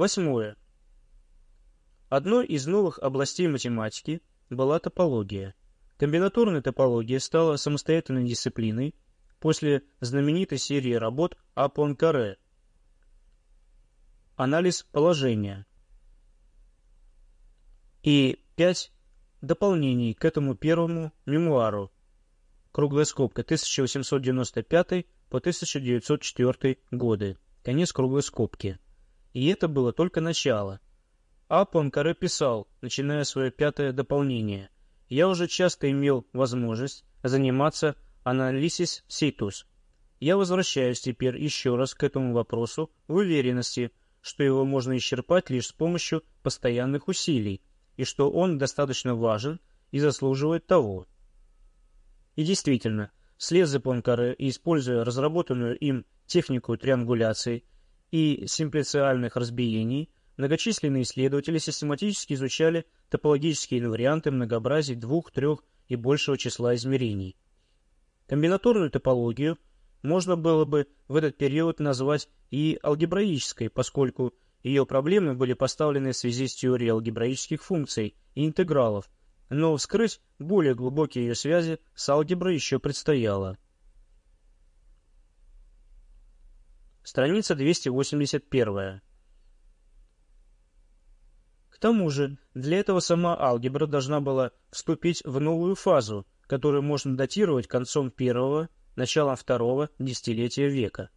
Восьмое. Одной из новых областей математики была топология. Комбинаторная топология стала самостоятельной дисциплиной после знаменитой серии работ о Пуанкаре. Анализ положения. И пять дополнений к этому первому мемуару. Круглая скобка 1895 по 1904 годы. Конец круглой скобки. И это было только начало. А Пуанкаре писал, начиная свое пятое дополнение. «Я уже часто имел возможность заниматься анализис ситус. Я возвращаюсь теперь еще раз к этому вопросу в уверенности, что его можно исчерпать лишь с помощью постоянных усилий, и что он достаточно важен и заслуживает того. И действительно, вслед за Пуанкаре и используя разработанную им технику триангуляции и симплициальных разбиений, многочисленные исследователи систематически изучали топологические инварианты многообразий двух, трех и большего числа измерений. Комбинаторную топологию можно было бы в этот период назвать и алгебраической, поскольку ее проблемы были поставлены в связи с теорией алгебраических функций и интегралов, но вскрыть более глубокие ее связи с алгеброй еще предстояло. Страница 281. К тому же, для этого сама алгебра должна была вступить в новую фазу, которую можно датировать концом первого, началом второго десятилетия века.